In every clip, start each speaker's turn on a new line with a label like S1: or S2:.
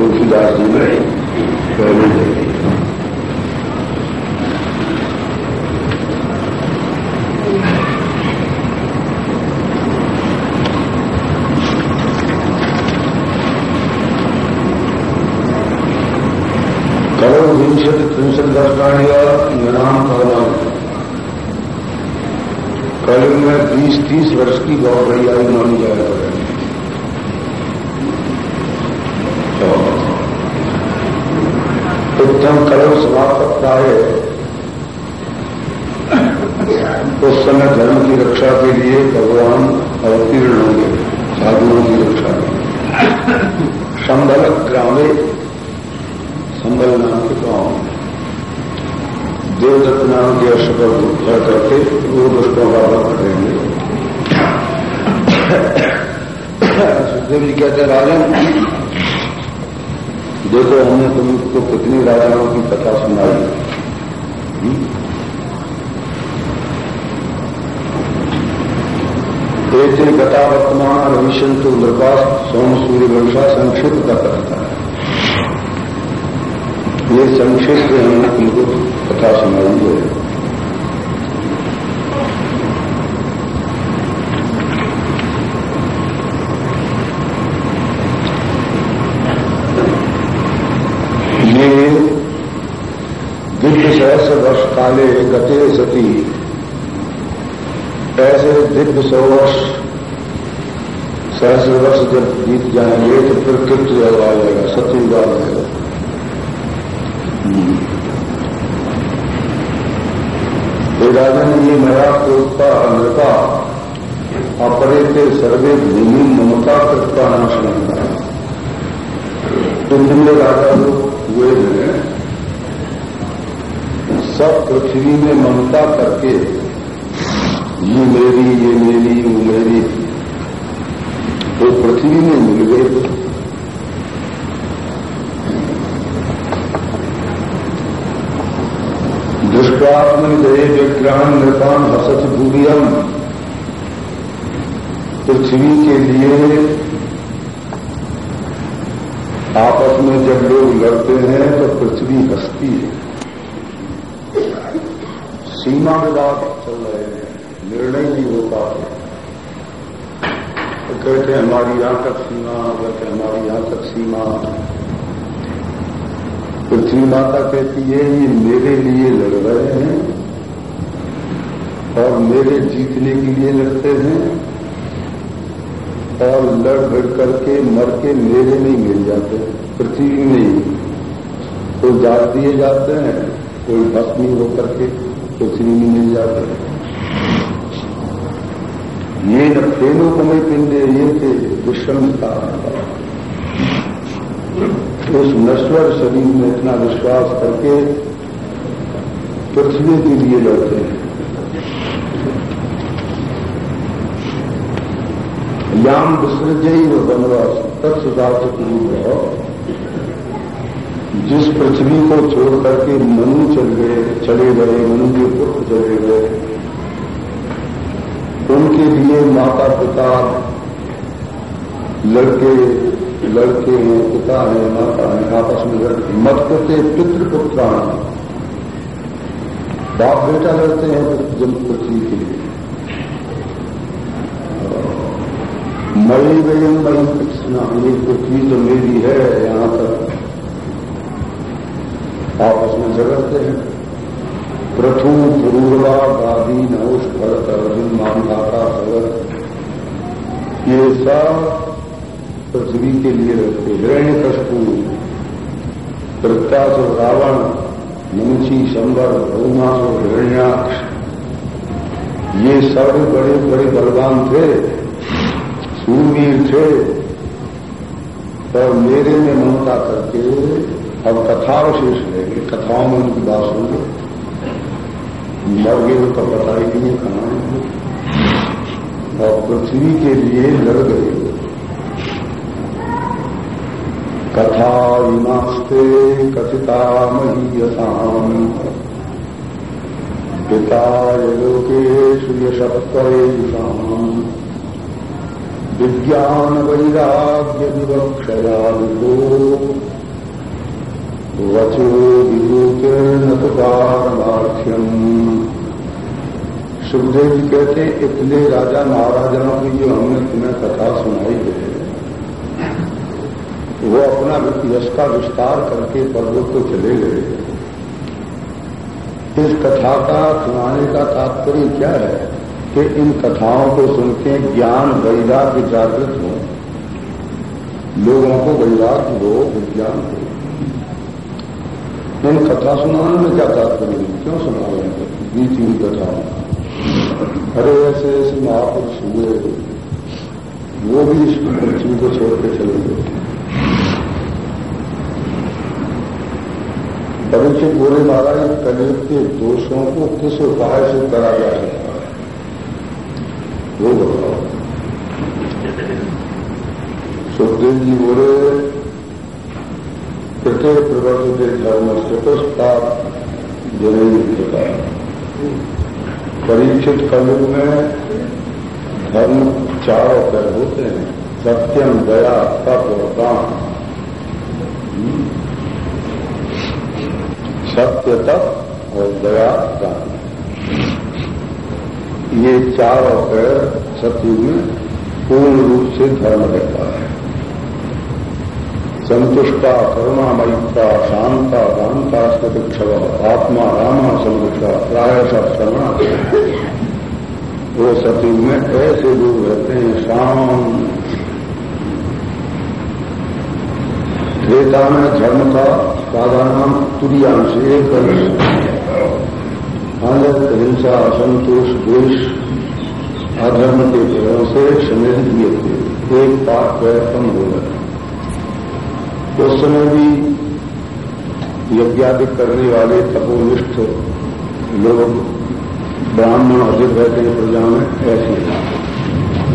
S1: तुलसीदास जी ने पहले देखी विंशति त्रिंशत दर्शनाणी निराम भगवान कल में बीस तीस वर्ष की बहुत मानी जाया करेगी उत्तम करो है। उस समय धर्म की रक्षा के लिए भगवान अवतीर्ण होंगे, साधुओं की रक्षा में संबल ग्रामे संबल नाम के गाँव। देवदत्त नाम के पर चढ़ करके वो दुष्टों का वध करेंगे। सुखदेव जी कहते राजन देखो, हमने तुमको कितनी राजाओं की कथा सुनाई। एक कथा वर्तमान रविशंत तो सोम सूर्य वंशा संक्षिप्त का कथा है। ये संक्षिप्त हमने तुमको कथा सुनाई है सहस्र वर्ष काले गते सती। ऐसे दिव्य सौ वर्ष सहस्र वर्ष जब बीत जाएँगे तो फिर कृत जब आ जाएगा सत्युग आ जाएगा राजन ये मेरा कोपा अपरे के सर्वे भूमि ममता कृपा नाश तो जितने राजा लोग हुए हैं। सब पृथ्वी में ममता करके, ये मेरी ये मेरी वो मेरी। वो पृथ्वी में मिल गए। दृष्टात्म गए विग्रहण नृपान हसत भूरियम पृथ्वी के लिए आपस में जब लोग लड़ते हैं तो पृथ्वी हंसती है। सीमा विवाद चल रहे हैं, निर्णय नहीं हो पाते तो कहते हमारी यहाँ तक सीमा, कहते हमारी यहाँ तक सीमा। पृथ्वी माता कहती है, ये मेरे लिए लड़ रहे हैं और मेरे जीतने के लिए लड़ते हैं और लड़ भिड़ करके मर के मेरे नहीं मिल जाते, पृथ्वी में कोई जात दिए जाते हैं, कोई भस्मी होकर के। पृथ्वी में मिल जाता ये न मैं पिंडे, ये थे विषमता उस नश्वर शरीर में इतना विश्वास करके पृथ्वी के लिए लड़ते हैं। याम विसर्जयी व तत्सदार्थ रूप। जिस पृथ्वी को छोड़ करके मनु चल गए, चले गए, मनु के पुत्र चले गए, उनके लिए माता पिता लड़के लड़के हैं, पिता हैं, माता हैं, आपस में लड़के मत करते पितृपुत्र बाप बेटा लड़ते हैं जन्म पृथ्वी के लिए। मई गई मई पृथ्वी तो मेरी है, यहाँ तक आपस में झगड़ते हैं। प्रथु पूर्वा गादी नौष भरत अर्जुन मानदाता भगत ये सब पृथ्वी के लिए रखते हिरण्य कशपू प्रत्यास रावण, मुंशी शंबर और हिरण्याक्ष, ये सब बड़े बड़े बलवान थे सूरवीर थे। और मेरे में ममता करके अब कथावशेष रहेंगे कथाओं में उनकी बात सुन लो। गए तो पता ही नहीं कहाँ और पृथ्वी के लिए लड़ गए। कथा विनास्ते कथिता महीयसाम पिता लोकेश यशत्वेशाम विज्ञान वैराग्य विवक्षयादो वचो पारमार्थ्यम सुखदेव जी कहते, इतने राजा महाराजाओं की जो हमने तुम्हें कथा सुनाई है, वो अपना यश का विस्तार करके पर्वत को चले गए। इस कथा का सुनाने का तात्पर्य क्या है कि इन कथाओं को सुन के ज्ञान वैराग्य जागृत हो। लोगों को वैराग्य हो, विज्ञान हो। इन कथा सुनाने में क्या तात्पर्य क्यों सुना रहे बीच हुई कथा। अरे ऐसे ऐसे महापुरुष हुए। वो भी इस पृथ्वी को छोड़ के चले गए। परीक्षित बोले महाराज कलयुग के दोषों को किस उपाय से करा जा सकता है? वो बताओ। सुखदेव जी बोले प्रत्येक प्रवर्तित चतुष्टा जनता परीक्षित कलयुग में धर्म चार पर होते हैं, सत्यम, दया, तप और दान सत्य, तप और दया दान ये चार पैर सत्युग में पूर्ण रूप से धर्म रहता है। संतुष्टा, करुणा, मैत्रा, शांता दानता स्थिक्षव आत्मा, रामा संतुष्टा प्राय शर्मा वो सत्युग में ऐसे लोग रहते हैं, शाम। त्रेता में धर्म का साधारण तुरियांश एक हालत हिंसा असंतोष, द्वेष, अधर्म के पेड़ों से समय दिए थे। एक पाप कम हो गया। उस समय भी यज्ञादिक करने वाले तपोनिष्ठ लोग ब्राह्मण अधिक रहते हैं, प्रजा में ऐसे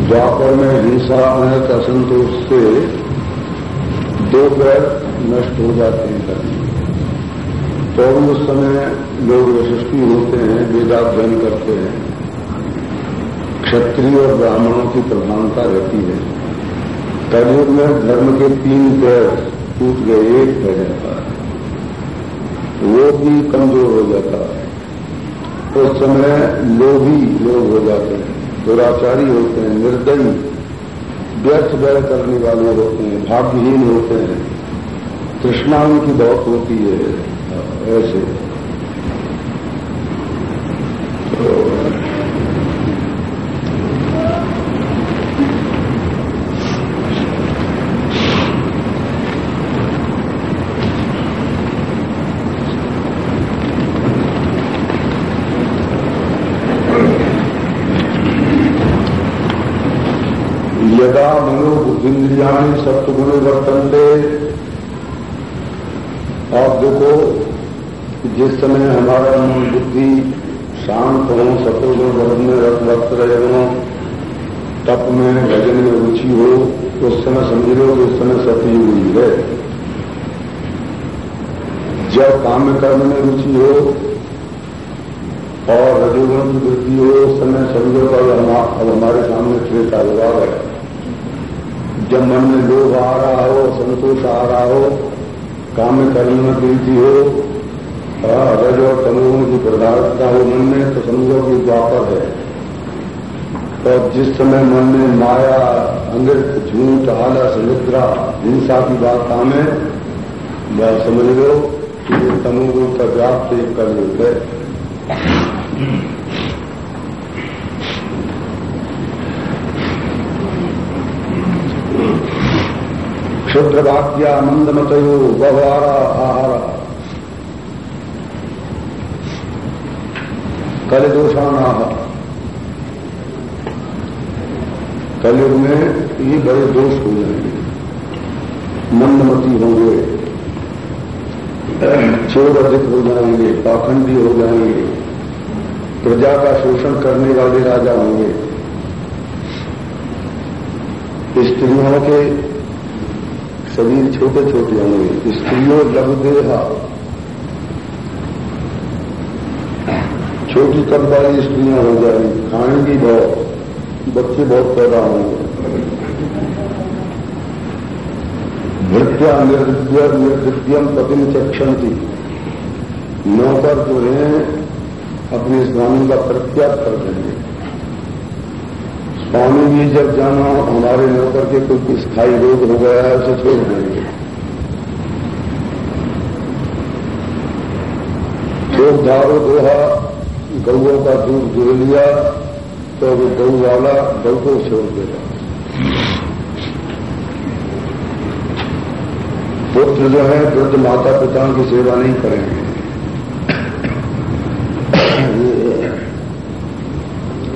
S1: द्वापर में हिंसा, अनर्थ, असंतोष से दो ग्रह नष्ट हो जाते हैं करने तो उस समय लोग यशस्वी होते हैं, वेदाध्ययन करते हैं। क्षत्रिय और ब्राह्मणों की प्रधानता रहती है। कलयुग में धर्म के तीन पैर टूट गए एक जाता है। वो भी कमज़ोर हो जाता है। उस समय लोभी लोग हो जाते हैं, दुराचारी होते हैं, निर्दयी, व्यर्थ व्यय करने वाले होते हैं, भाग्यहीन होते हैं। तृष्णा की बहुत होती है, ऐसे यदा मनोबुद्धिन्द्रिया सत्गुण वर्तनते। आप देखो जिस समय हमारा मन बुद्धि शांत हो सतोगुण वर्ग में वक्त रहे हो, तप में भजन में रुचि हो, उस समय समझ लो उस समय सती हुई है। जब काम कर्म में रुचि हो और रजोगुण की वृद्धि हो, उस समय समझो अब हमारे सामने त्रेता विभाग है। जब मन में लोभ आ रहा हो, संतोष आ रहा हो, काम में कर्म में वृद्धि हो, रज और तमोगुण की प्रधानता हो मन में तो समझो कि द्वापर है। और जिस समय मन में माया अमृत झूठ, आलस, निद्रा, हिंसा की बात आमे वह समझ लो कि तमोगुण का व्याप्त एक कलयुग है। क्षुद्र वाक्या मंदमतयो बहवारा आहारा। कल दोषाना कलयुग में ये बड़े दोष हो जाएँगे। मंदमती होंगे। चोर अधिक हो जाएँगे, पाखंडी हो जाएँगे। प्रजा का शोषण करने वाले राजा होंगे। स्त्रियों के शरीर छोटे छोटे होंगे स्त्रियों लव देहा छोटी कद वाली स्त्रियाँ हो जाएँगी खाएँगी बहुत, बच्चे बहुत पैदा होंगे। नृत्या निर्द्य निर्दृत्यम पति चक्षण थी नौकर जो है, अपने इस ग्रामीण का प्रत्याग कर देंगे। स्वामी भी जब जाना, हमारे नौकर के कुछ स्थायी रोग हो गया है, उसे छोड़ देंगे। लोग दारो दोहा गौओं का दूध दे लिया तो वो गऊ वाला गौ को छोड़ देगा। पुत्र जो है, वृद्ध माता पिता की सेवा नहीं करेंगे।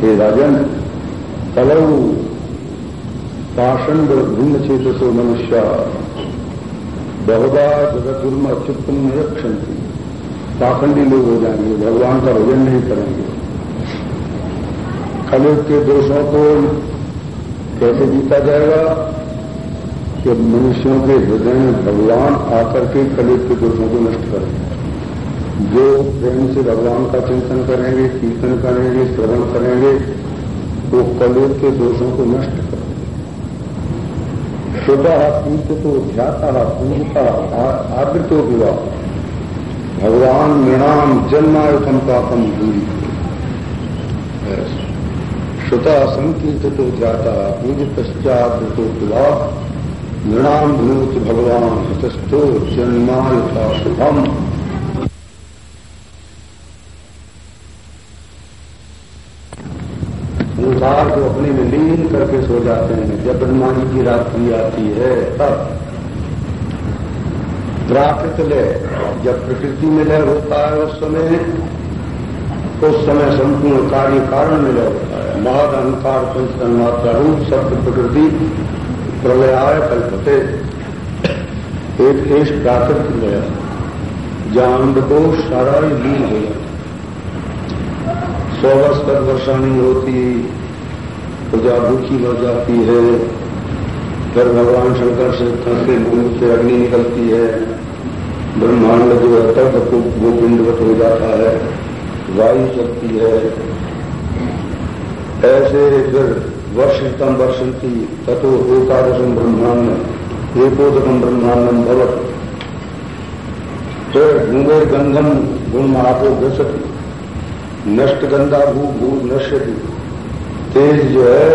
S1: ये राजन कलऊ पाषंड भिन्न चेतसो मनुष्य। बहुधा जगतुर्म चित्तम निरक्षंती पाखंडी लोग हो जाएँगे, भगवान का भजन नहीं करेंगे। कलयुग के दोषों को कैसे जीता जाएगा? कि मनुष्यों के हृदय में भगवान आकर के कलयुग के दोषों को नष्ट करेंगे। जो प्रेम से भगवान का चिंतन करेंगे, कीर्तन करेंगे, श्रवण करेंगे वो कलयुग के दोषों को नष्ट करेंगे। शुद्धा पूज्य तो ध्याता पूजता आवृतो विवाह भगवान नृणाम जन्मायुतम पापम दूरी। श्रुता संकीर्त तो ध्याता पूज पश्चात विवाह नृणाम भूत भगवान हतस्थो जन्मायुता शुभम। संसार को अपने में लीन करके सो जाते हैं। जब ब्रह्मा जी की रात्रि आती है, तब प्राकृत लय जब प्रकृति में लय होता है, उस समय उस समय संपूर्ण कार्य कारण में लय होता है। महद अहंकार पंचतन्मात्रा रूप सत्य प्रकृति प्रलयाय कल्पते। एक देश प्राकृतिक गया जहाँ को सारा लीन हो जाता सौ वर्ष तक वर्षा नहीं होती प्रजा दुखी हो जाती है, फिर भगवान शंकर से थंसे मुँह से अग्नि निकलती है। ब्रह्मांड जो है तब को गोपिंडवत हो जाता है, वायु चलती है। ऐसे फिर वर्षितम वर्षंती तथो एकादशम ब्रह्मांड एकोदकम ब्रह्मांडम भवत। फिर गुंगे गंधम गुण महापो घसती नष्ट गंदा भू भू नश्यति। तेज जो है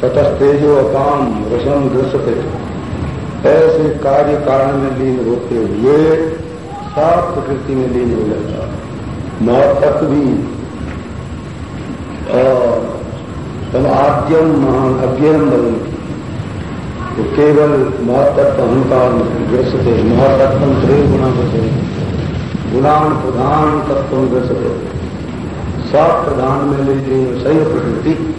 S1: ततः तेजो अपाम रसम घसते ऐसे कार्य कारण में लीन होते हुए साफ़ प्रकृति में लीन हो जाता महत्व भी तब आद्यम महान अज्ञम बदलती तो केवल महतत्व अहंकार ग्रसते महतत्व त्रय गुणा बसे गुणान प्रधान तत्व ग्रसते सब प्रधान में लेते सही प्रकृति।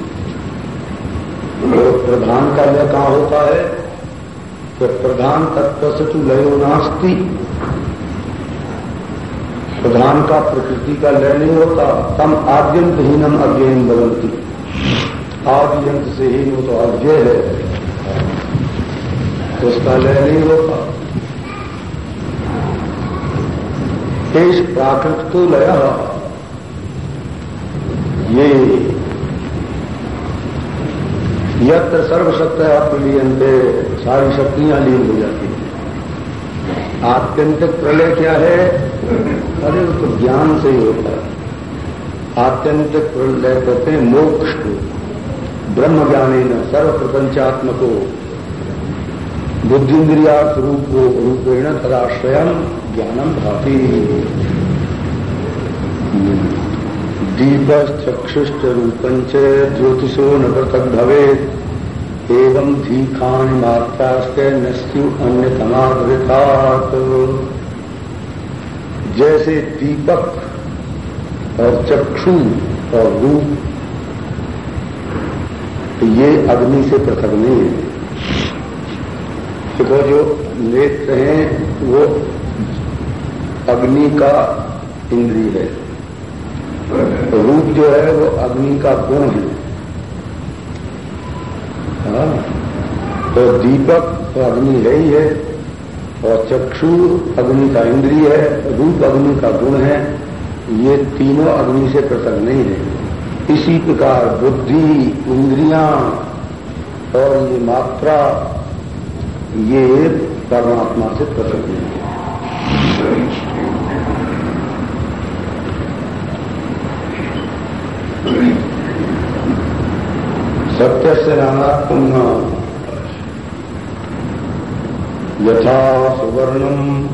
S1: प्रधान का लय कहाँ होता है? कि प्रधान तत्व से तो लयो नास्ती। प्रधान का प्रकृति का लय नहीं होता, तम आद्यंत हीनम बदलती आद्यंत से ही वो तो अव्यय है। तो उसका लय नहीं होता। देश प्राकृत तो लया। ये यत्र सर्वशक्ति प्रलियंते सारी शक्तियाँ लीन हो जाती हैं। आत्यंतिक प्रलय क्या है? अरे तो ज्ञान से ही होता है। आत्यंतिक प्रलय कहते हैं मोक्ष को। ब्रह्म ज्ञाने न सर्व प्रपंचात्मको बुद्धिन्द्रिया रूप रूपेण तदाश्रयम ज्ञानम भाती। दीपश्चक्षुष्ट रूपंच ज्योतिषो न पृथक भवे एवं धीखान नस्यु अन्य तमावृतात् जैसे दीपक और चक्षु और रूप तो ये अग्नि से पृथक नहीं है। देखो, जो नेत्र हैं, वो अग्नि का इंद्रिय है। रूप जो है वो अग्नि का गुण है। हाँ। तो दीपक तो अग्नि है ही है, और चक्षु अग्नि का इंद्रिय है, रूप अग्नि का गुण है। ये तीनों अग्नि से पृथक नहीं है। इसी प्रकार बुद्धि, इंद्रियाँ और ये मात्रा, ये परमात्मा से पृथक नहीं सत्य से नानात्म यथा सुवर्णम।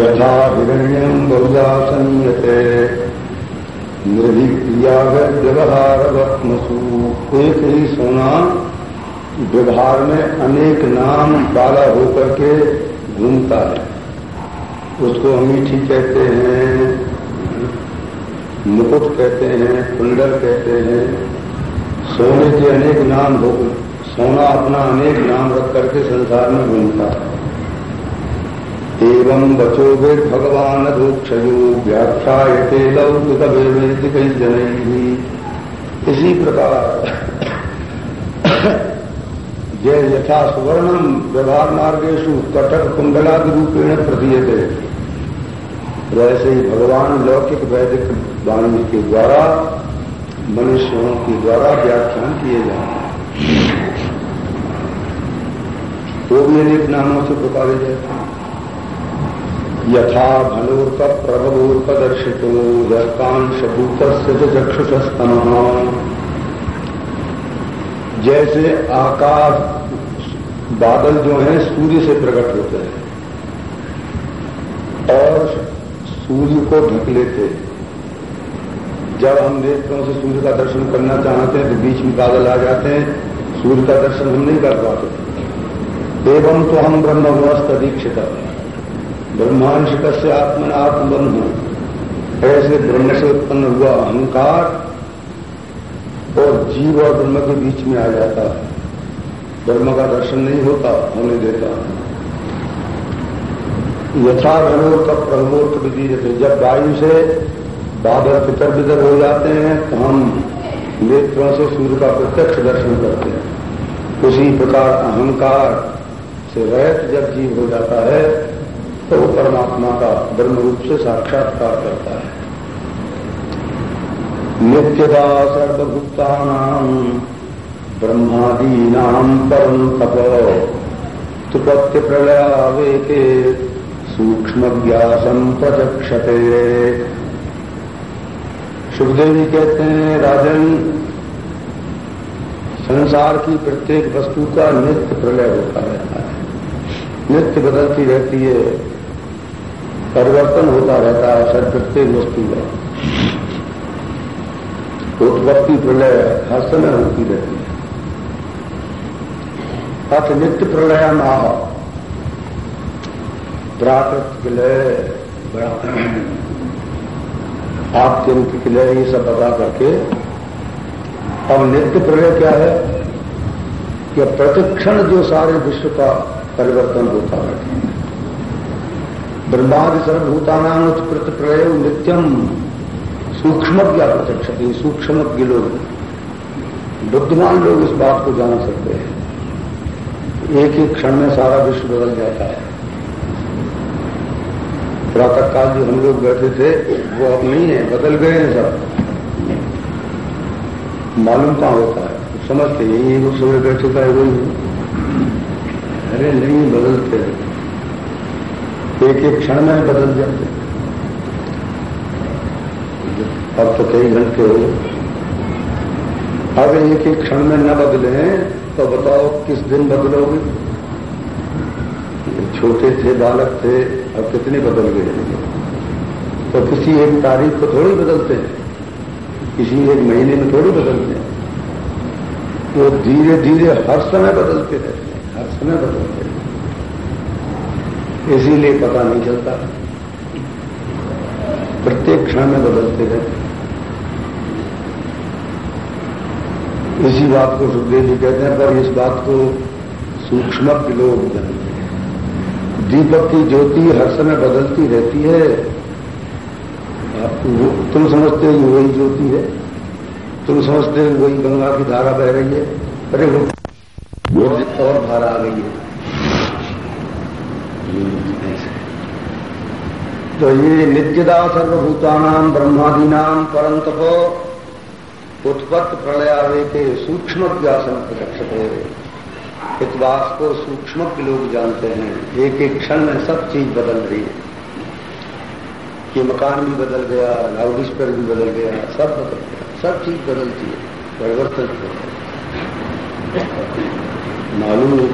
S1: यथा हिरण्यम बहुला संयते। निर्भिक्रिया व्यवहार वत्मसु एक ही सोना, व्यवहार में अनेक नाम वाला होकर के घूमता है। उसको अमीठी कहते हैं। मुकुट कहते हैं, कुंडल कहते हैं। सोने के अनेक नाम हो सोना अपना अनेक नाम रख करके संसार में घूमता है। एवं बचो वे भगवान अधोक्षयो व्याख्याते लौकिक वेदिक जनई इसी प्रकार जय यथा सुवर्णम व्यवहार मार्गेशु कटक कुंडलादि रूपेण प्रतीयते। वैसे ही भगवान लौकिक वैदिक वाणी के द्वारा, मनुष्यों के द्वारा व्याख्यान किए जाते हैं। वो भी अनेक नामों से पुकारे जाते हैं। यथा भलोर्क प्रभवोर्पदर्शितो दर्कांशभूत चक्षुषस्तम जैसे आकाश, बादल जो हैं, सूर्य से प्रकट होते हैं और सूर्य को ढक लेते जब हम नेत्रों से सूर्य का दर्शन करना चाहते हैं तो बीच में बादल आ जाते हैं, सूर्य का दर्शन हम नहीं कर पाते। एवं तो हम ब्रह्मवस्त अधीक्षित ब्रह्मांशिक से आत्मन आत्मबंध ऐसे ब्रह्म से उत्पन्न हुआ अहंकार और जीव और ब्रह्म के बीच में आ जाता है। ब्रह्म का दर्शन नहीं होता, होने देता यथा का प्रभोर्क विधि जब वायु से बादल पितर बितर हो जाते हैं तो हम नेत्रों से सूर्य का प्रत्यक्ष दर्शन करते हैं। उसी प्रकार अहंकार से रहित जब जीव हो जाता है तो वो परमात्मा का ब्रह्म रूप से साक्षात्कार करता है। नित्यता सर्वभूतानाम ब्रह्मादीनाम परम तप तुपत्य प्रलयावे के सूक्ष्म व्यासम प्रचक्षते। सुखदेव जी कहते हैं, राजन, संसार की प्रत्येक वस्तु का नित्य प्रलय होता रहता है। नित्य बदलती रहती है, परिवर्तन होता रहता है सर प्रत्येक वस्तु का। उत्पत्ति प्रलय हर समय होती रहती है। अथ नित्य प्रलय नाह। प्राकृत लय आत्यंतिक लय ये सब बता करके। अब नित्य प्रलय क्या है? कि प्रतिक्षण जो सारे विश्व का परिवर्तन होता है। ब्रह्मादि सर्वभूतानाम उत्पृत प्रलय नित्यम सूक्ष्म क्या प्रत्यक्ष सूक्ष्म लोग। बुद्धिमान लोग इस बात को जान सकते हैं। एक ही क्षण में सारा विश्व बदल जाता है। प्रातः काल जो हम लोग बैठे थे, वो अब नहीं है, बदल गए हैं सब। मालूम कहाँ होता है? समझते यही वो सुबह बैठे था वही अरे नहीं बदलते एक एक क्षण में बदल जाते अब तो कई घंटे हो अब एक एक क्षण में न बदले तो बताओ किस दिन बदलोगे? छोटे थे, बालक थे अब कितने बदल गए तो किसी एक तारीख को थोड़ी बदलते हैं। किसी एक महीने में थोड़ी बदलते हैं। तो धीरे धीरे हर समय बदलते रहते हैं, हर समय बदलते हैं। इसीलिए पता नहीं चलता। प्रत्येक क्षण में बदलते रहते इसी बात को सुखदेव जी कहते हैं, पर इस बात को सूक्ष्म लोग जानते दीपक की ज्योति हर समय बदलती रहती है। तुम समझते हो वही ज्योति है? तुम समझते हो वही गंगा की धारा बह रही है? अरे वो और धारा आ गई है। तो ये नित्यदा सर्वभूतानाम ब्रह्मादीनाम परंतप उत्पत्त प्रलयावे के सूक्ष्म व्यासन प्रदक्षते इतवास को सूक्ष्म के लोग जानते हैं। एक एक क्षण में सब चीज़ बदल रही है। कि मकान भी बदल गया लाउड स्पीकर भी बदल गया, सब बदल गया। सब चीज़ बदलती है, परिवर्तन हो मालूम नहीं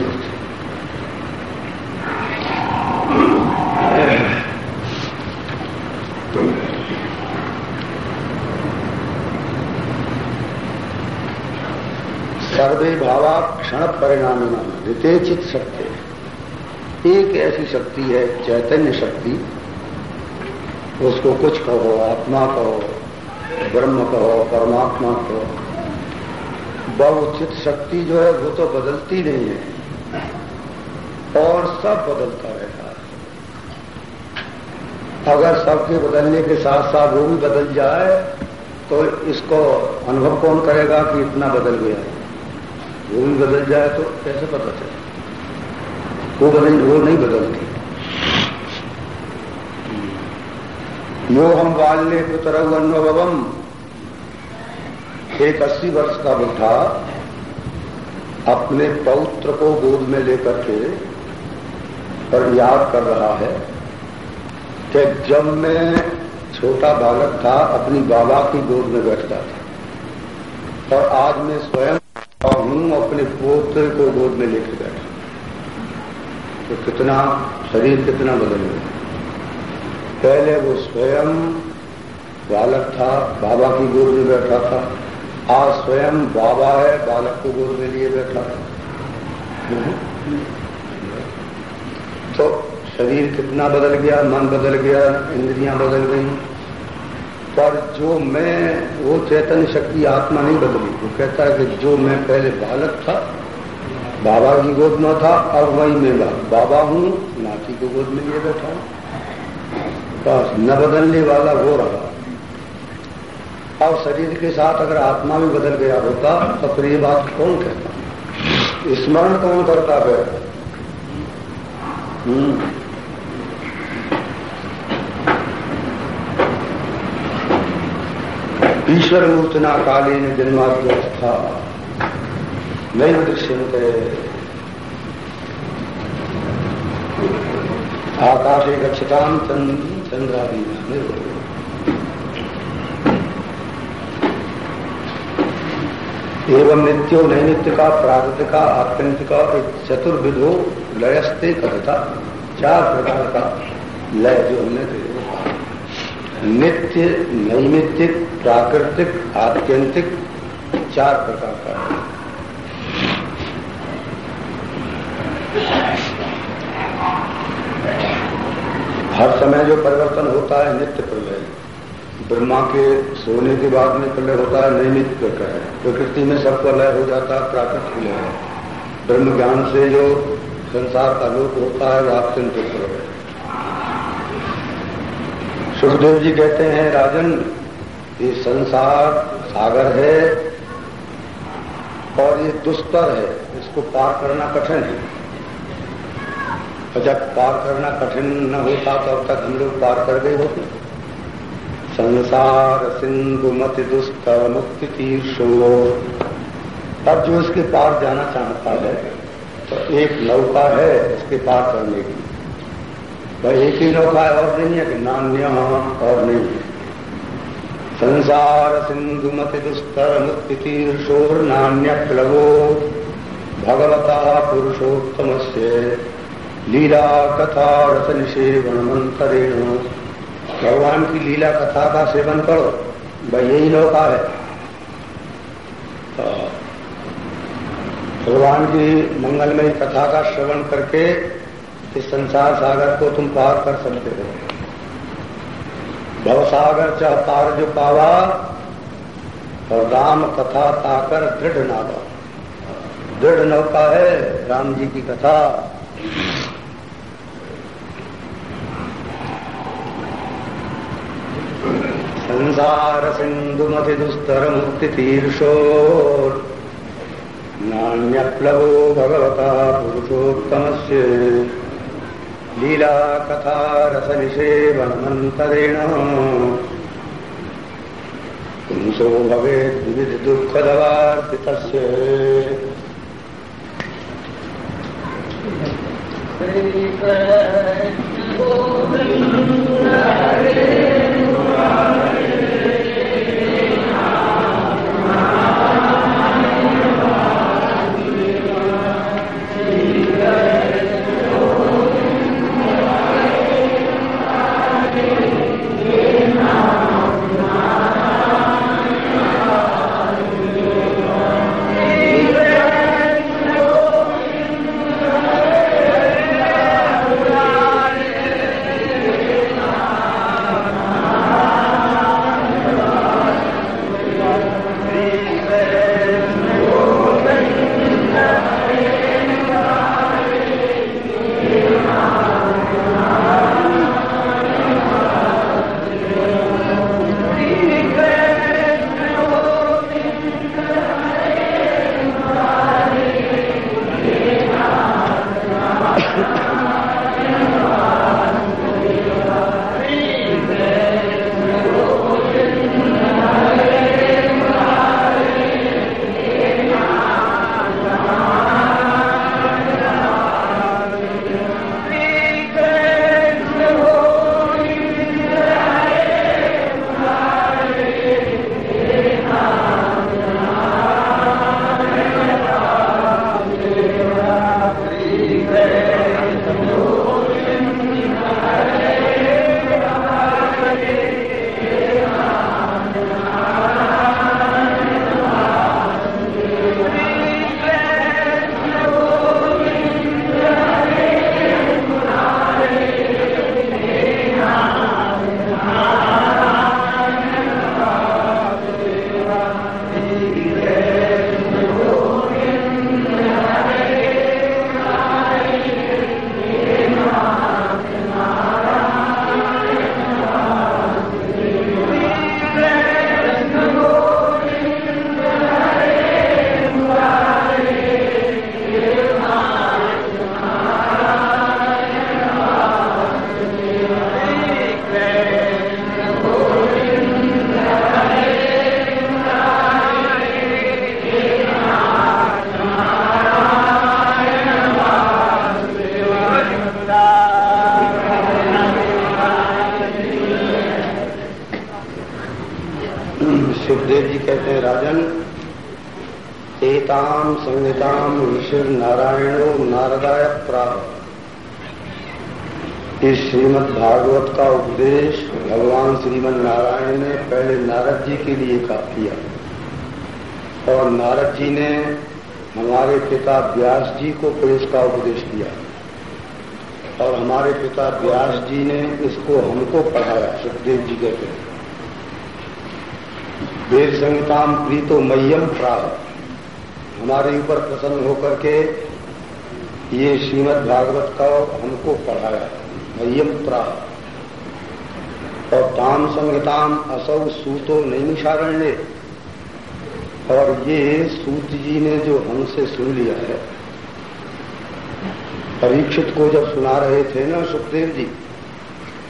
S1: सर्वे भावा क्षण परिणामी रितेचित शक्ति। एक ऐसी शक्ति है, चैतन्य शक्ति। उसको कुछ कहो, आत्मा कहो, ब्रह्म कहो, परमात्मा कहो। बहुचित शक्ति जो है, वो तो बदलती नहीं है। और सब बदलता रहता है। अगर सबके बदलने के साथ साथ वो भी बदल जाए तो इसको अनुभव कौन करेगा कि इतना बदल गया? है वो भी बदल जाए तो कैसे पता चले? वो बदल, वो नहीं बदलती। यो हम बाल्य पुतरव अनुभवम एक अस्सी वर्ष का बुढ़ा अपने पौत्र को गोद में लेकर के पर याद कर रहा है कि जब मैं छोटा बालक था, अपनी बाबा की गोद में बैठता था। और आज मैं स्वयं अपने पोत्र को गोद में लेकर बैठा। तो कितना, शरीर कितना बदल गया। पहले वो स्वयं बालक था, बाबा की गोद में बैठा था। आज स्वयं बाबा है, बालक को गोद में लिए बैठा था। तो शरीर कितना बदल गया, मन बदल गया, इंद्रियाँ बदल गई। पर जो मैं, वो चैतन्य शक्ति आत्मा नहीं बदली। वो कहता है कि जो मैं पहले बालक था, बाबा की गोद में था, अब वही मेरा बाबा हूँ, नाती को गोद में लिए बैठा बस, न बदलने वाला वो रहा। और शरीर के साथ अगर आत्मा भी बदल गया होता तो फिर ये बात कौन कहता? स्मरण कौन करता फिर? ईश्वर मूर्तना कालीन जन्माद्यवस्था नैव दृश्यंते आकाशे गच्छताम चंद्रादीना एवं नित्यो नैनित्य का प्राकृतिक का आत्यंतिक चतुर्विधो, लयस्ते कथता चार प्रकार का लय जो हमने नित्य, नैमित्तिक, प्राकृतिक, आत्यंतिक चार प्रकार का है। हर समय जो परिवर्तन होता है, नित्य प्रलय। ब्रह्मा के सोने के बाद में प्रलय होता है नैमित है प्रकृति में सब प्रलय हो जाता है, प्राकृतिक लय है ब्रह्म ज्ञान से जो संसार का लोक होता है, वो आत्यंतिक प्रलय। सुखदेव जी कहते हैं, राजन, ये संसार सागर है और ये दुस्तर है। इसको पार करना कठिन है। जब पार करना कठिन न होता तो अब तक हम लोग पार कर गए होते। संसार सिंधु मत दुष्कर मुक्ति तीर्षो तब जो इसके पार जाना चाहता है तो एक नौका है इसके पार करने की भाई, एक ही नौका है, और नहीं है कि नान्य और नहीं। है संसार सिंधु मति दुस्तर मुक्ति नान्य प्लवो भगवता पुरुषोत्तम से लीला कथा रस निषेवन मंत्रेण। भगवान की लीला कथा का सेवन करो, भाई, यही नौका है। तो भगवान की मंगलमय कथा का श्रवण करके इस संसार सागर को तुम पार कर सकते हो। भव सागर चाह पार जो पावा, और राम कथा ताकर दृढ़ नावा दृढ़ नौका है राम जी की कथा। संसार सिंधु मति दुस्तर मुक्ति तीर्षो नान्यप्लवो भगवता पुरुषोत्तम से लीलाकथारसनिषेवनमन्तरेण पुंसो भवेद्विविधदुःखदवार्पितस्य हमारे पिता व्यास जी को फिर का उपदेश दिया। और हमारे पिता व्यास जी ने इसको हमको पढ़ाया, सुखदेव जी कहते हैं। वेद संहिताम प्रीतो मय्यम प्राप्त हमारे ऊपर प्रसन्न होकर के ये श्रीमद भागवत का हमको पढ़ाया, मह्यम प्राप्त और ताम संहिताम असौ सूतो नैमिषारण्य। और ये सूत जी ने जो हमसे सुन लिया है, परीक्षित को जब सुना रहे थे ना सुखदेव जी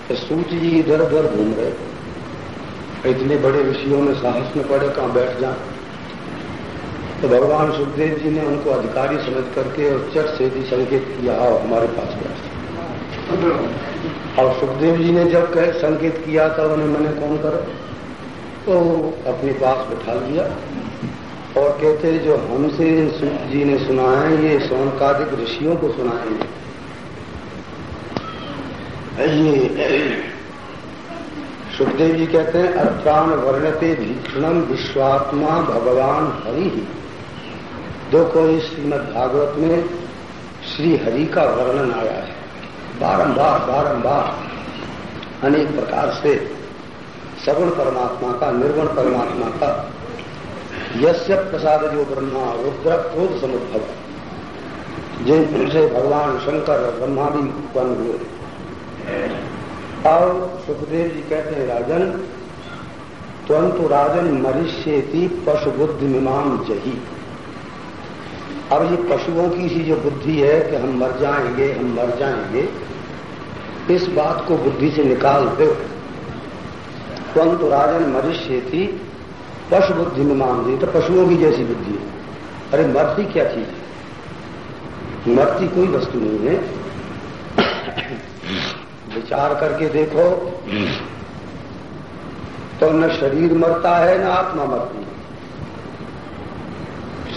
S1: तो सूत जी इधर उधर घूम रहे। इतने बड़े ऋषियों में साहस में पड़े कहाँ बैठ जा तो भगवान सुखदेव जी ने उनको अधिकारी समझ करके और चट से भी संकेत किया, आओ हमारे पास बैठ और सुखदेव जी ने जब कह, संकेत किया था उन्हें मैंने कौन करो? तो अपने पास बैठा लिया। और कहते जो हमसे जी ने सुना है ये सौनकादिक ऋषियों को सुनाएँगे ये सुखदेव जी कहते हैं अत्राण वर्णते भीषणम विश्वात्मा भगवान हरि। ही देखो इस श्रीमद भागवत में श्री हरि का वर्णन आया है। बारंबार बारंबार अनेक प्रकार से सगुण परमात्मा का निर्गुण परमात्मा का यश्य प्रसाद जो ब्रह्मा रुद्र क्रोध समुद्भव जिनसे भगवान शंकर और ब्रह्मा भी उत्पन्न हुए। और सुखदेव जी कहते हैं, राजन तुरंतु राजन मरिष्येति पशु बुद्धि मिमाम जही। अब ये पशुओं की सी जो बुद्धि है कि हम मर जाएँगे, हम मर जाएँगे, इस बात को बुद्धि से निकाल दो। तो राजन मनुष्य थी पशु बुद्धि में मान दी तो पशुओं की जैसी बुद्धि है। अरे मरती क्या चीज़ है? मरती कोई वस्तु नहीं है। विचार करके देखो तो न शरीर मरता है, न आत्मा मरती है।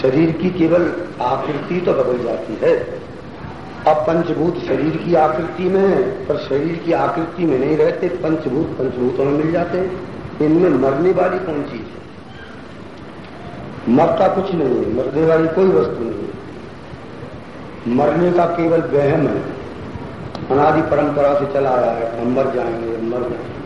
S1: शरीर की केवल आकृति तो बदल जाती है। अब पंचभूत शरीर की आकृति में है, पर शरीर की आकृति में नहीं रहते, पंचभूत पंचभूतों में मिल जाते हैं। इनमें मरने वाली कौन चीज़ है? मरता कुछ नहीं है, मरने वाली कोई वस्तु नहीं है। मरने का केवल वहम है। अनादि परंपरा से चला आया है, हम मर जाएँगे मर जाएँगे।